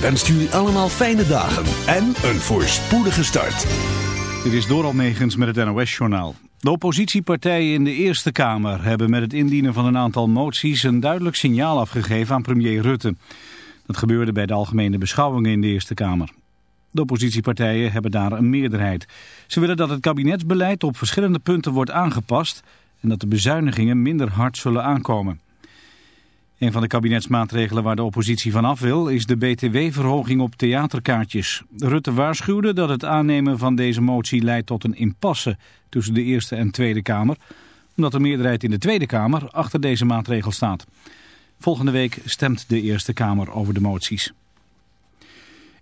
Wenst jullie allemaal fijne dagen en een voorspoedige start. Dit is Doral Negens met het NOS-journaal. De oppositiepartijen in de Eerste Kamer hebben met het indienen van een aantal moties een duidelijk signaal afgegeven aan premier Rutte. Dat gebeurde bij de algemene beschouwingen in de Eerste Kamer. De oppositiepartijen hebben daar een meerderheid. Ze willen dat het kabinetsbeleid op verschillende punten wordt aangepast en dat de bezuinigingen minder hard zullen aankomen. Een van de kabinetsmaatregelen waar de oppositie van af wil is de btw-verhoging op theaterkaartjes. Rutte waarschuwde dat het aannemen van deze motie leidt tot een impasse tussen de Eerste en Tweede Kamer, omdat de meerderheid in de Tweede Kamer achter deze maatregel staat. Volgende week stemt de Eerste Kamer over de moties.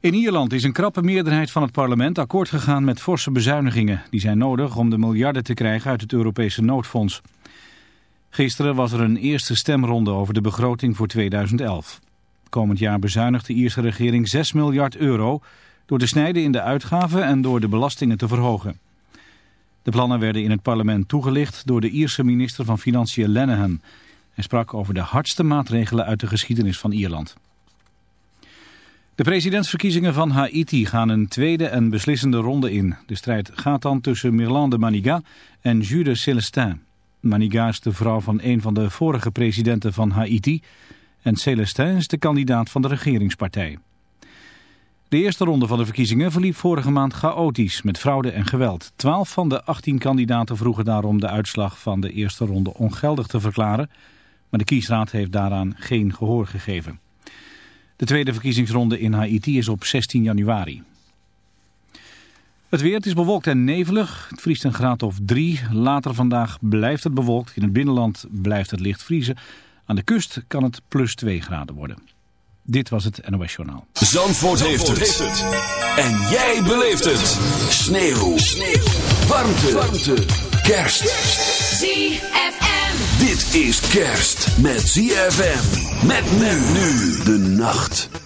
In Ierland is een krappe meerderheid van het parlement akkoord gegaan met forse bezuinigingen. Die zijn nodig om de miljarden te krijgen uit het Europese noodfonds. Gisteren was er een eerste stemronde over de begroting voor 2011. Komend jaar bezuinigt de Ierse regering 6 miljard euro... door te snijden in de uitgaven en door de belastingen te verhogen. De plannen werden in het parlement toegelicht door de Ierse minister van Financiën Lenihan. Hij sprak over de hardste maatregelen uit de geschiedenis van Ierland. De presidentsverkiezingen van Haiti gaan een tweede en beslissende ronde in. De strijd gaat dan tussen Mirland de Maniga en Jules Celestin. Maniga is de vrouw van een van de vorige presidenten van Haiti en Celestin is de kandidaat van de regeringspartij. De eerste ronde van de verkiezingen verliep vorige maand chaotisch met fraude en geweld. Twaalf van de 18 kandidaten vroegen daarom de uitslag van de eerste ronde ongeldig te verklaren, maar de kiesraad heeft daaraan geen gehoor gegeven. De tweede verkiezingsronde in Haiti is op 16 januari. Het weer, het is bewolkt en nevelig. Het vriest een graad of drie. Later vandaag blijft het bewolkt. In het binnenland blijft het licht vriezen. Aan de kust kan het plus 2 graden worden. Dit was het NOS Journaal. Zandvoort, heeft, het. En jij beleeft het. Sneeuw. Sneeuw. Warmte. Warmte. Kerst. ZFM. Dit is kerst met ZFM. Met nu nu de nacht.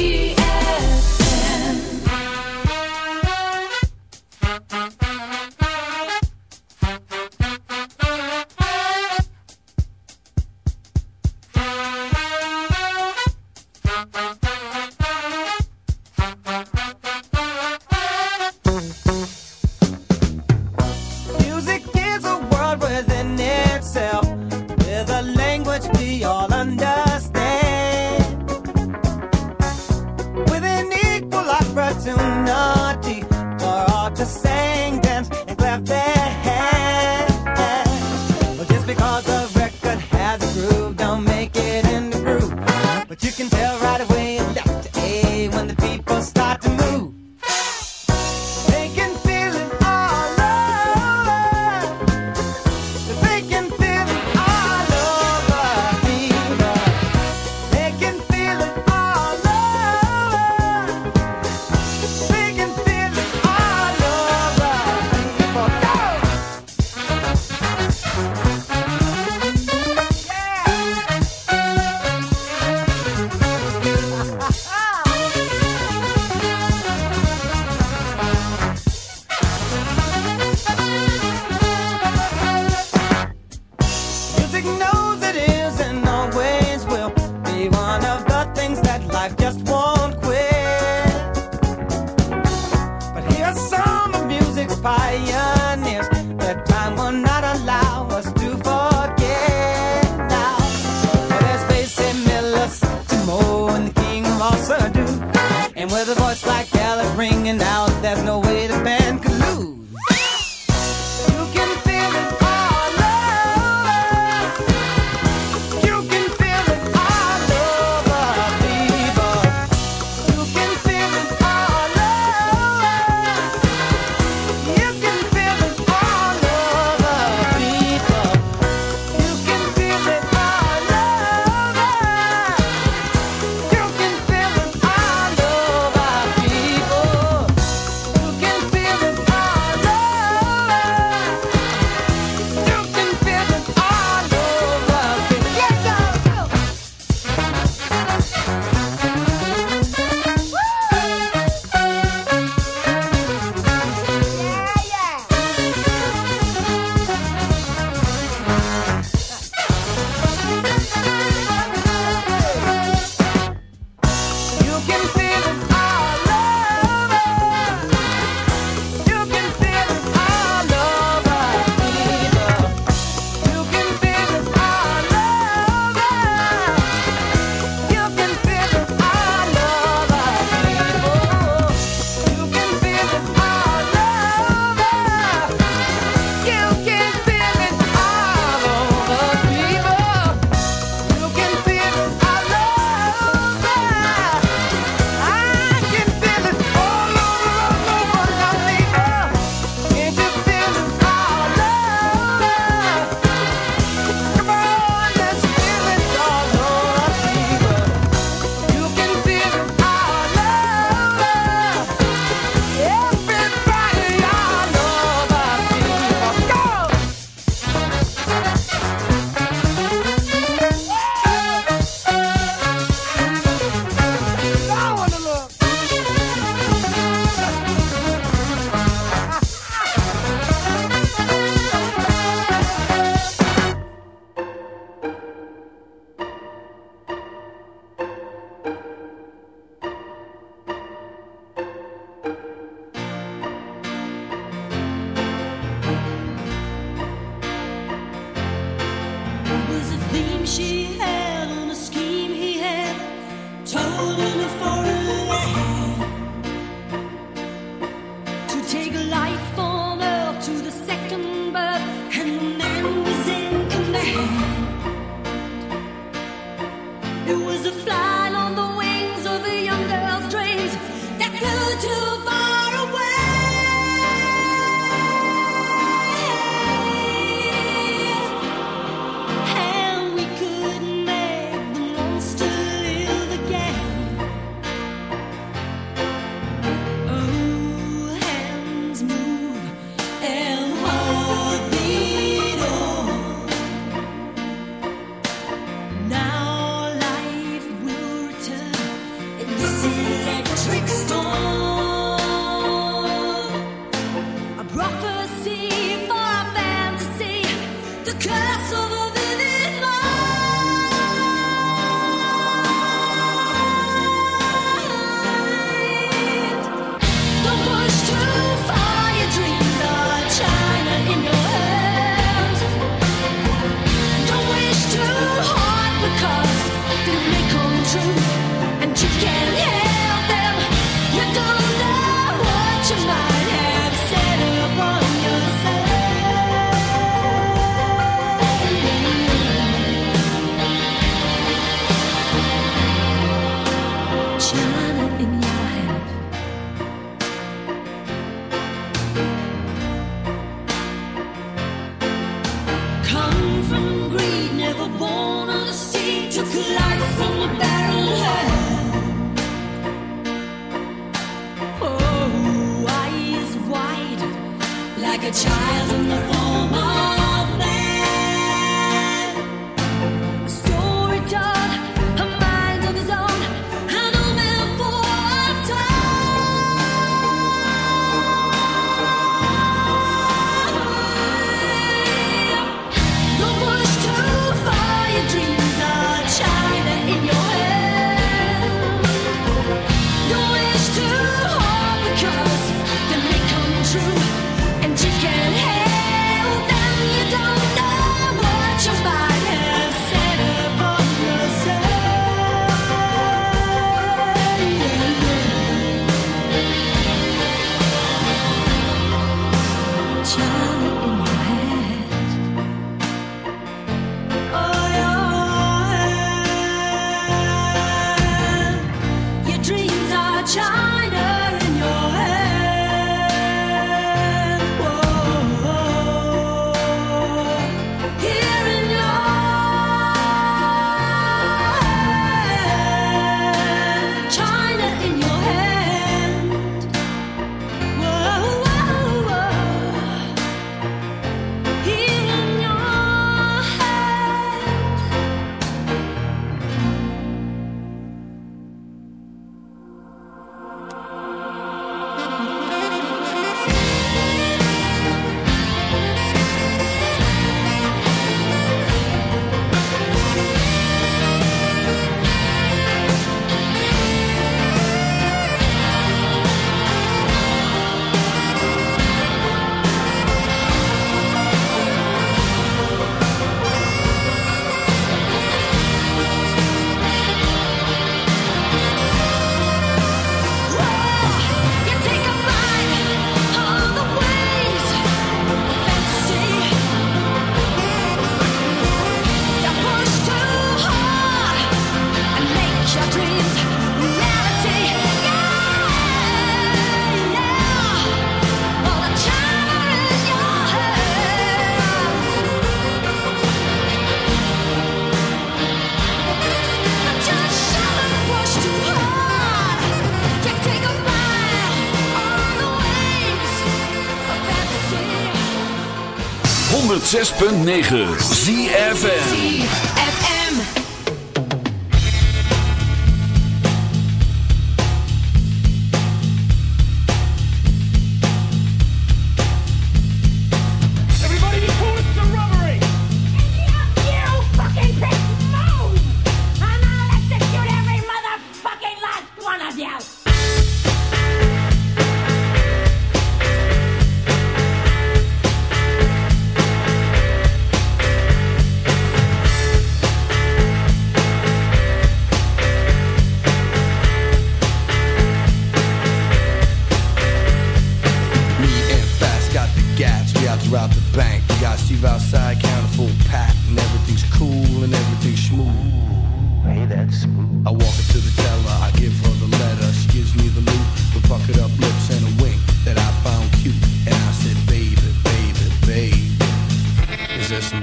106.9 ZFN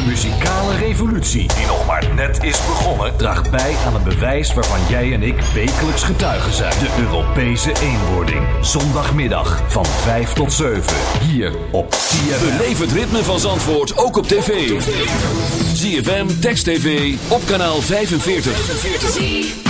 De muzikale revolutie, die nog maar net is begonnen, draagt bij aan een bewijs waarvan jij en ik wekelijks getuigen zijn. De Europese eenwording. Zondagmiddag van 5 tot 7. Hier op CFM. Beleef het ritme van Zandvoort ook op tv. ZFM, Text TV, op kanaal 45.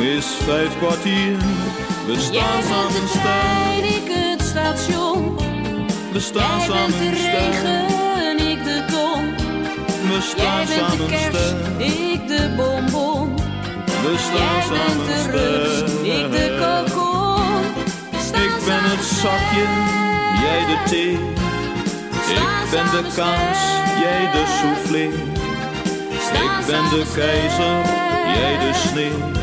is vijf kwartier. We Jij staan bent samen de sterk, trein, ik het station. we staan Jij bent samen de sterk. regen, ik de ton. We Jij staan bent de samen kers, sterk, ik de bonbon. we staan Jij bent samen de rups, ik de kokon. Ik ben het zakje, jij de thee. Ik ben de kaas, jij de soufflé. Ik ben de keizer, jij de sneeuw.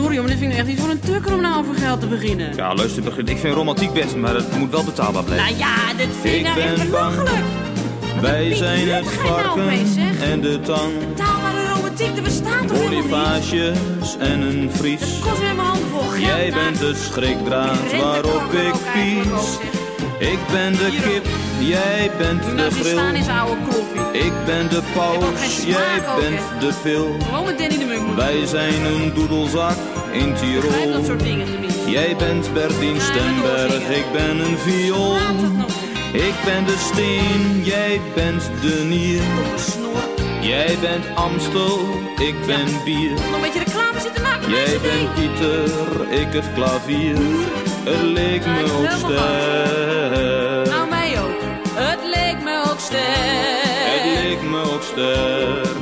Sorry, maar dit vind ik echt niet voor een tukker om nou over geld te beginnen. Ja, luister, begin- ik vind romantiek best, maar het moet wel betaalbaar blijven. Nou ja, dit vind ik Ik nou echt belachelijk. Wij zijn het nou varken en de tang. Betaalbare romantiek, er bestaat toch? Bonifages en een vries. Kost weer mijn hand vol geld. Jij nou. bent de schrikdraad waarop ik pies. Ik ben de kip, jij bent de Nou, die staan is oude kloffie. Ik ben de paus, jij bent de pil. Danny de Munk Wij zijn een doedelzak in Tirol. dat soort dingen tenminste. Jij bent Bertien Stemberg, ik ben een viool. Ik ben de steen, jij bent de nier. Jij bent Amstel, ik ben bier. Nog een beetje reclame zitten maken, Jij bent Pieter, ik het klavier. Het leek me ook sterk. Leek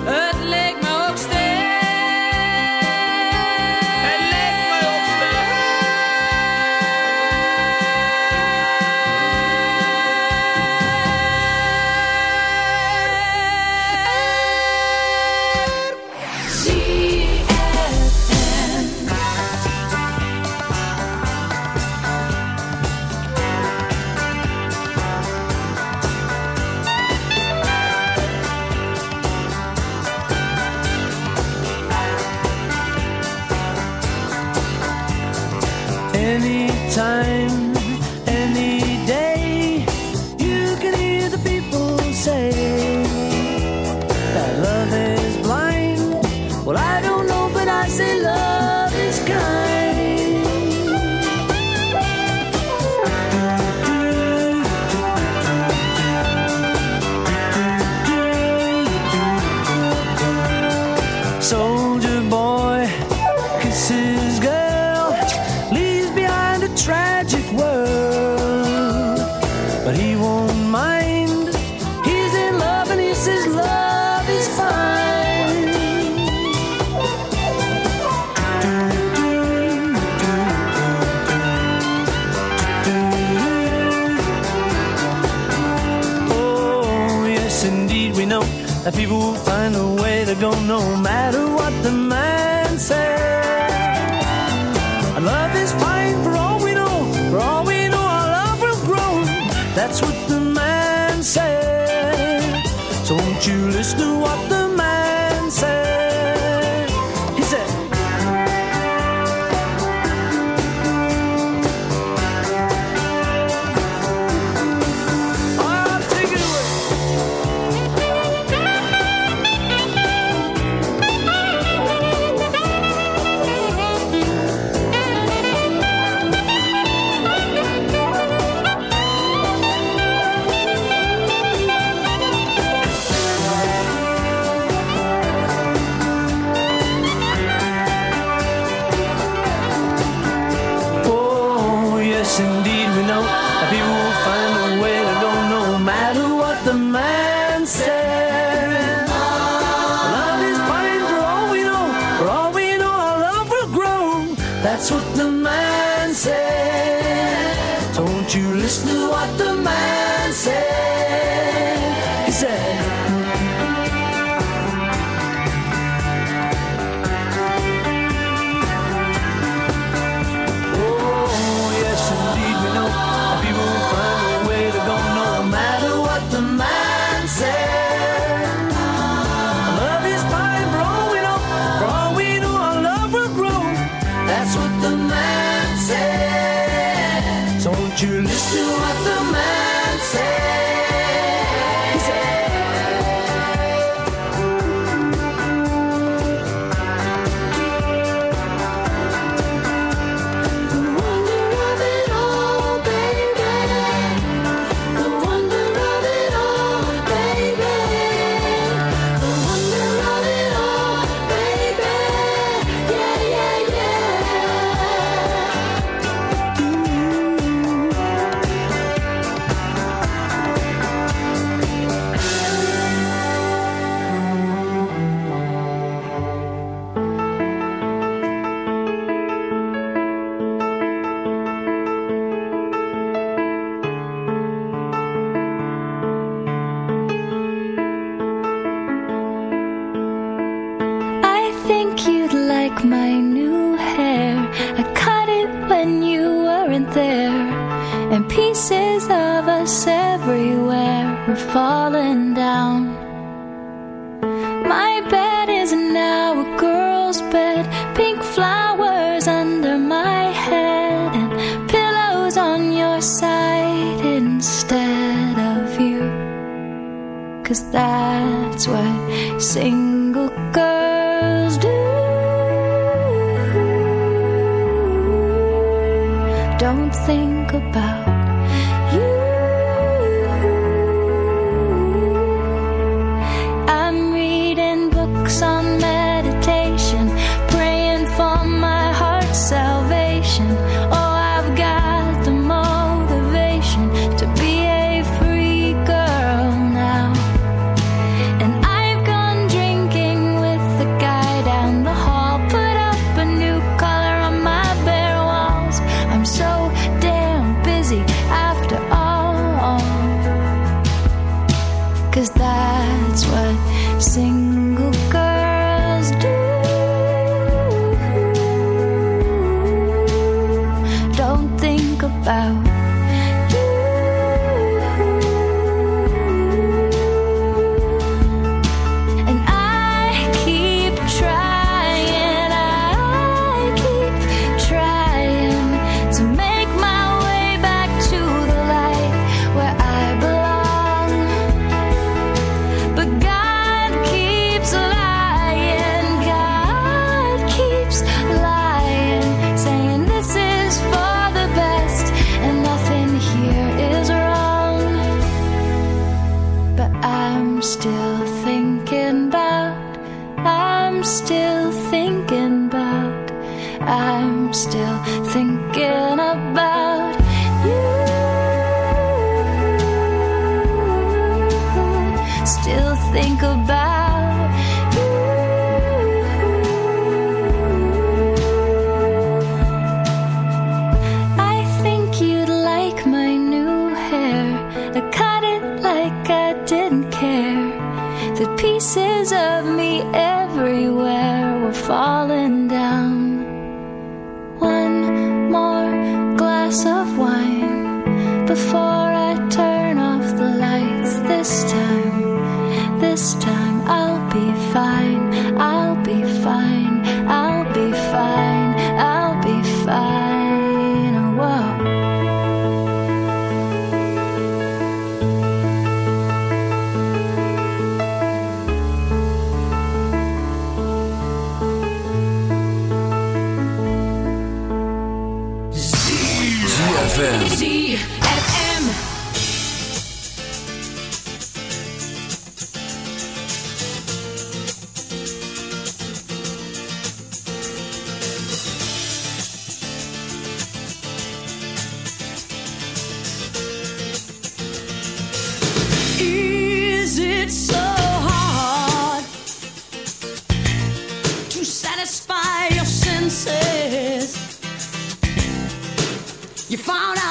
You found out.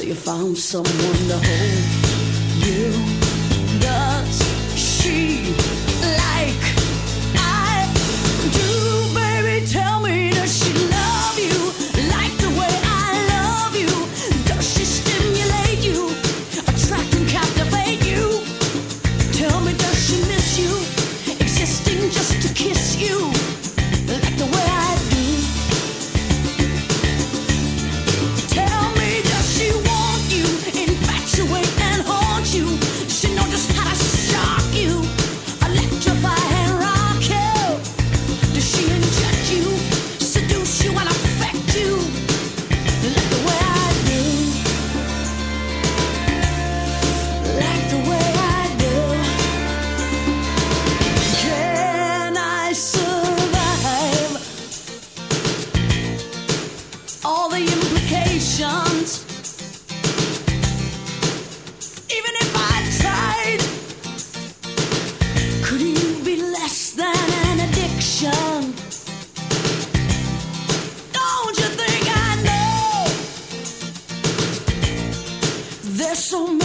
So you found someone to hold you.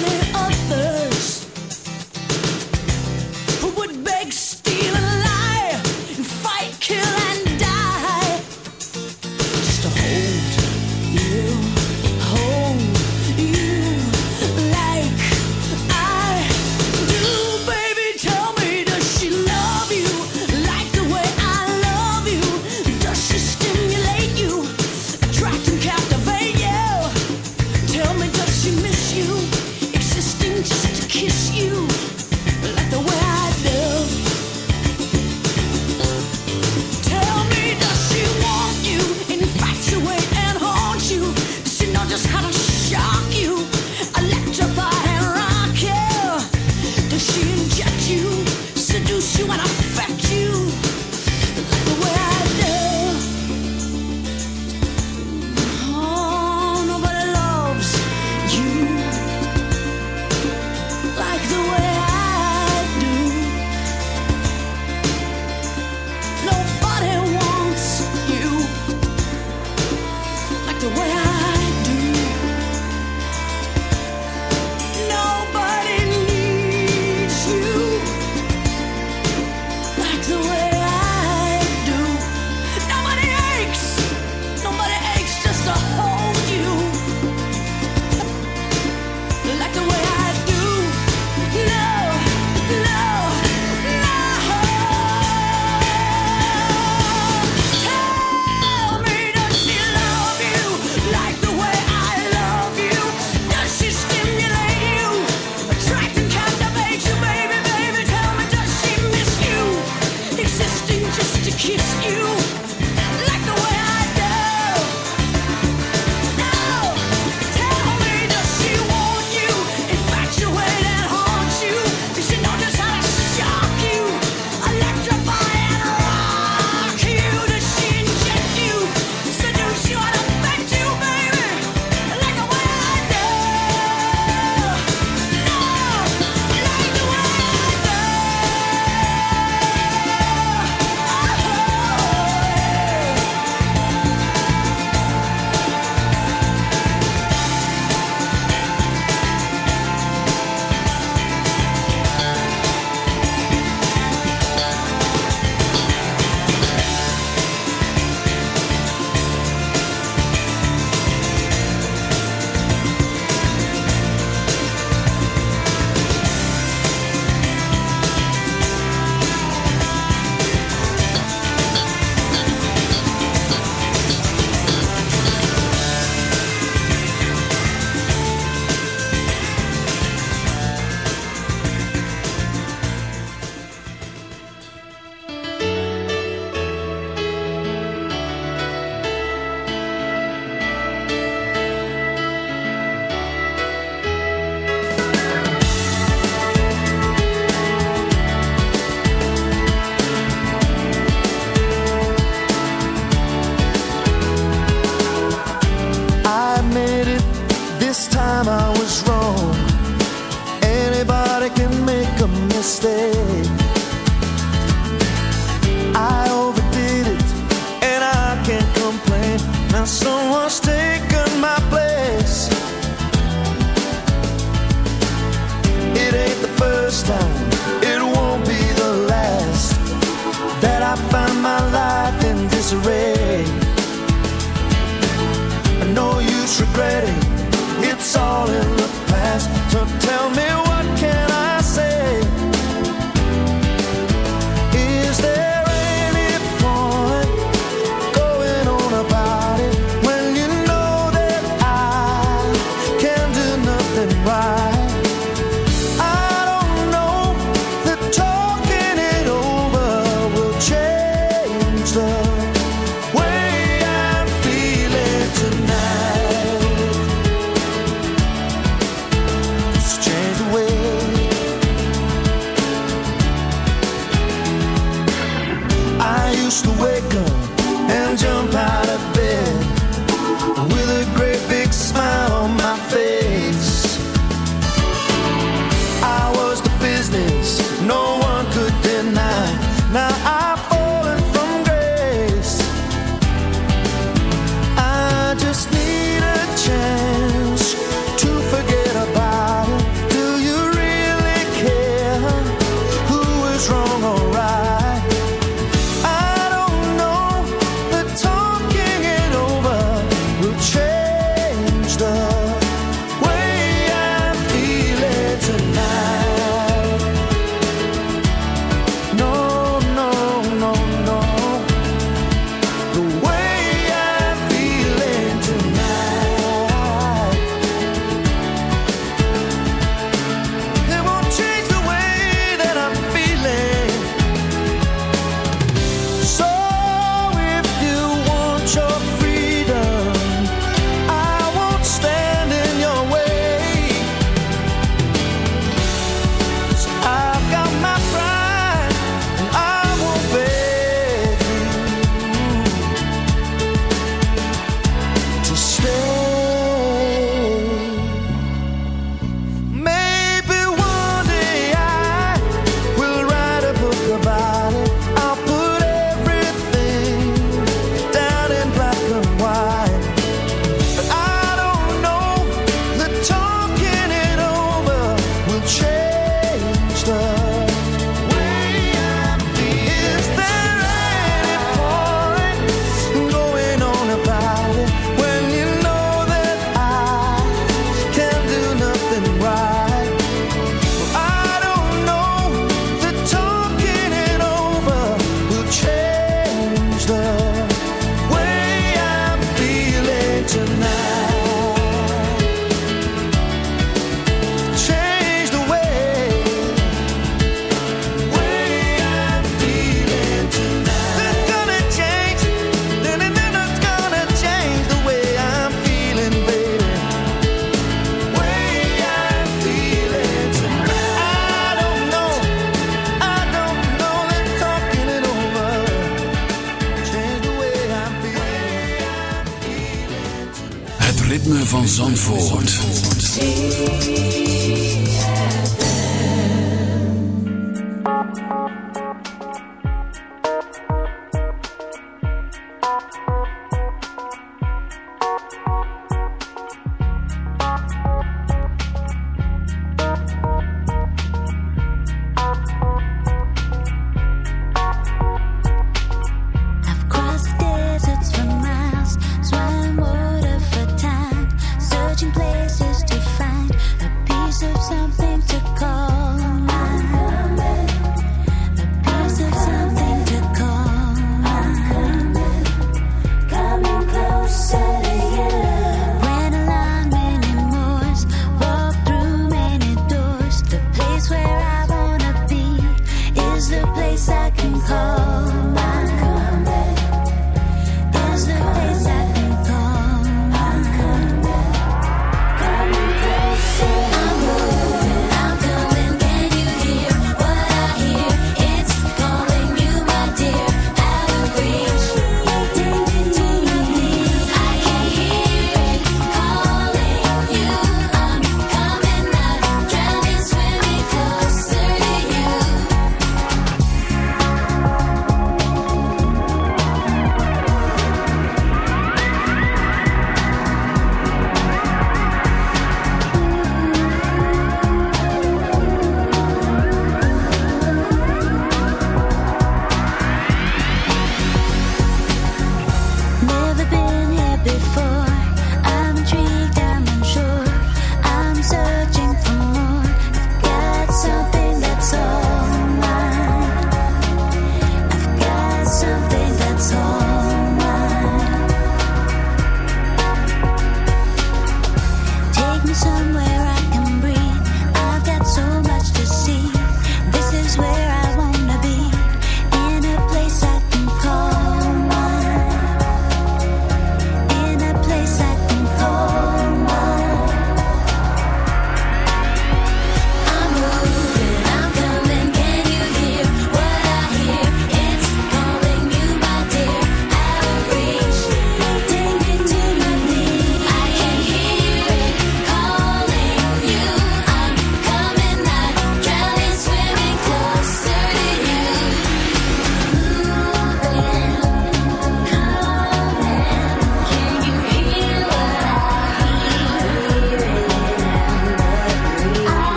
many others.